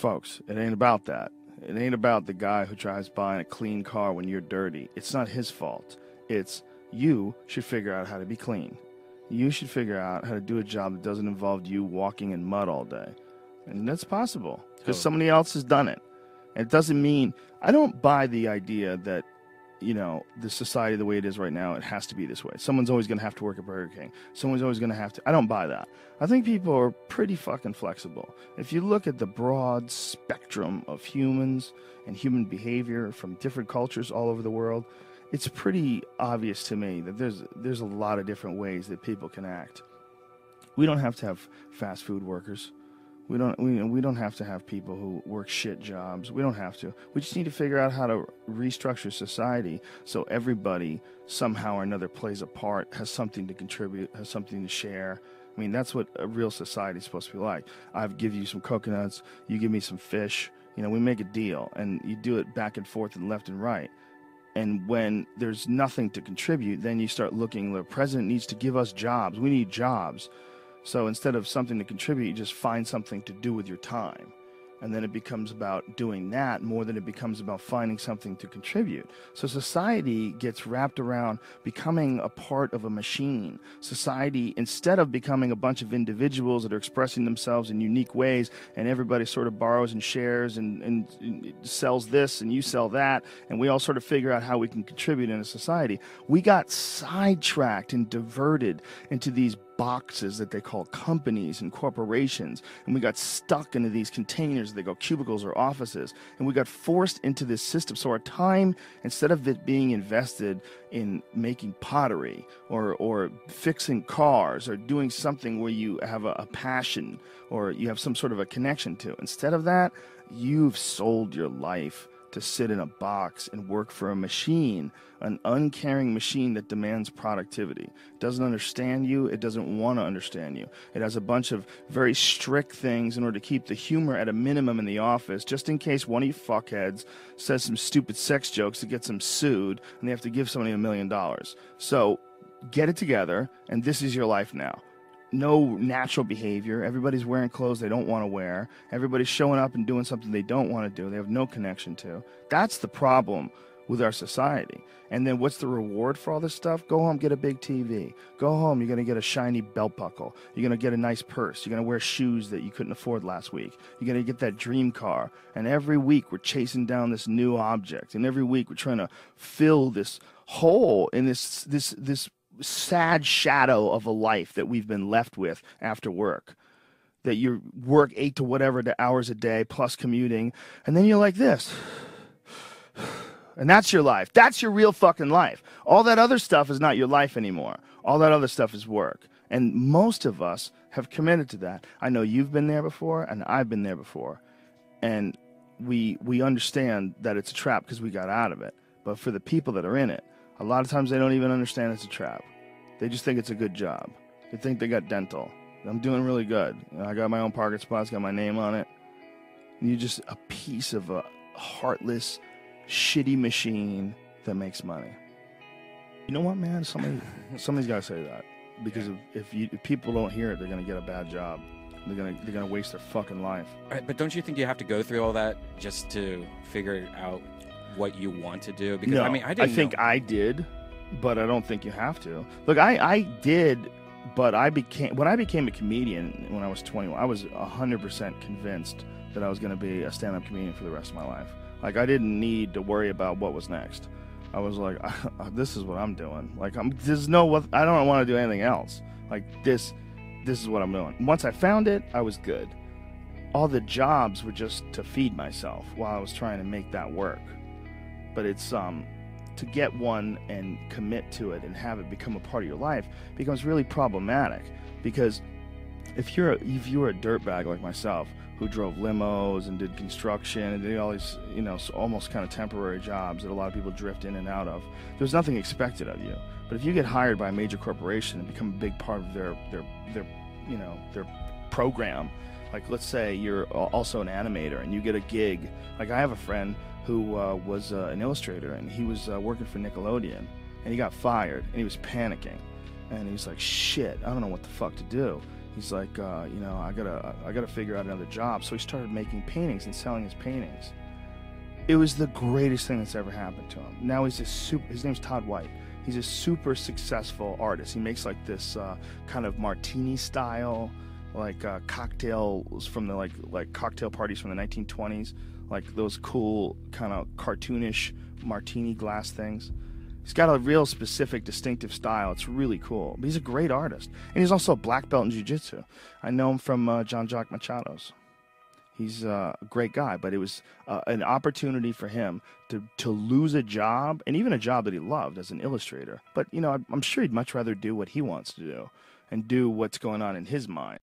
Folks, it ain't about that. It ain't about the guy who drives by in a clean car when you're dirty. It's not his fault. It's you should figure out how to be clean. You should figure out how to do a job that doesn't involve you walking in mud all day. And that's possible because Totally. somebody else has done it. And it doesn't mean I don't buy the idea that you know the society the way it is right now it has to be this way. Someone's always going to have to work at Burger King. Someone's always going to have to. I don't buy that. I think people are pretty fucking flexible. If you look at the broad spectrum of humans and human behavior from different cultures all over the world, it's pretty obvious to me that there's there's a lot of different ways that people can act. We don't have to have fast food workers. We don't we, we don't have to have people who work shit jobs. We don't have to. We just need to figure out how to restructure society so everybody somehow or another plays a part, has something to contribute, has something to share. I mean, that's what a real society is supposed to be like. I've give you some coconuts, you give me some fish. You know, we make a deal, and you do it back and forth and left and right. And when there's nothing to contribute, then you start looking. The president needs to give us jobs. We need jobs. So instead of something to contribute, you just find something to do with your time. And then it becomes about doing that more than it becomes about finding something to contribute. So society gets wrapped around becoming a part of a machine. Society, instead of becoming a bunch of individuals that are expressing themselves in unique ways, and everybody sort of borrows and shares and, and, and sells this and you sell that, and we all sort of figure out how we can contribute in a society, we got sidetracked and diverted into these boxes that they call companies and corporations and we got stuck into these containers they go cubicles or offices and we got forced into this system. So our time instead of it being invested in making pottery or or fixing cars or doing something where you have a, a passion or you have some sort of a connection to instead of that you've sold your life to sit in a box and work for a machine, an uncaring machine that demands productivity. It doesn't understand you, it doesn't want to understand you. It has a bunch of very strict things in order to keep the humor at a minimum in the office, just in case one of you fuckheads says some stupid sex jokes to gets them sued and they have to give somebody a million dollars. So get it together, and this is your life now no natural behavior. Everybody's wearing clothes they don't want to wear. Everybody's showing up and doing something they don't want to do. They have no connection to. That's the problem with our society. And then what's the reward for all this stuff? Go home, get a big TV. Go home, you're going to get a shiny belt buckle. You're going to get a nice purse. You're going to wear shoes that you couldn't afford last week. You're going to get that dream car. And every week we're chasing down this new object. And every week we're trying to fill this hole in this this this sad shadow of a life that we've been left with after work. That you work eight to whatever to hours a day plus commuting, and then you're like this. And that's your life. That's your real fucking life. All that other stuff is not your life anymore. All that other stuff is work. And most of us have committed to that. I know you've been there before, and I've been there before. And we we understand that it's a trap because we got out of it. But for the people that are in it, a lot of times they don't even understand it's a trap. They just think it's a good job. They think they got dental. I'm doing really good. I got my own parking spots, got my name on it. You're just a piece of a heartless, shitty machine that makes money. You know what, man? Somebody, somebody's got to say that because if, if, you, if people don't hear it, they're gonna get a bad job. They're gonna they're gonna waste their fucking life. Right, but don't you think you have to go through all that just to figure out what you want to do? Because no, I mean, I didn't. think know. I did, but I don't think you have to. Look, I, I did, but I became when I became a comedian when I was 21. I was 100% convinced that I was going to be a stand-up comedian for the rest of my life. Like I didn't need to worry about what was next. I was like, uh, this is what I'm doing. Like I'm there's no what I don't want to do anything else. Like this this is what I'm doing. Once I found it, I was good. All the jobs were just to feed myself while I was trying to make that work. But it's um to get one and commit to it and have it become a part of your life becomes really problematic because if you're a, if you were a dirtbag like myself who drove limos and did construction and did all these you know almost kind of temporary jobs that a lot of people drift in and out of there's nothing expected of you. But if you get hired by a major corporation and become a big part of their their their you know their program like let's say you're also an animator and you get a gig like i have a friend who uh, was uh, an illustrator and he was uh, working for nickelodeon and he got fired and he was panicking and he's like shit i don't know what the fuck to do He's like, uh, you know, I gotta, I gotta figure out another job. So he started making paintings and selling his paintings. It was the greatest thing that's ever happened to him. Now he's a super. His name's Todd White. He's a super successful artist. He makes like this uh, kind of martini style, like uh, cocktails from the like like cocktail parties from the 1920s, like those cool kind of cartoonish martini glass things. He's got a real specific, distinctive style. It's really cool. But he's a great artist, and he's also a black belt in jiu-jitsu. I know him from uh, Jean Jacques Machado's. He's uh, a great guy, but it was uh, an opportunity for him to to lose a job and even a job that he loved as an illustrator. But you know, I'm sure he'd much rather do what he wants to do and do what's going on in his mind.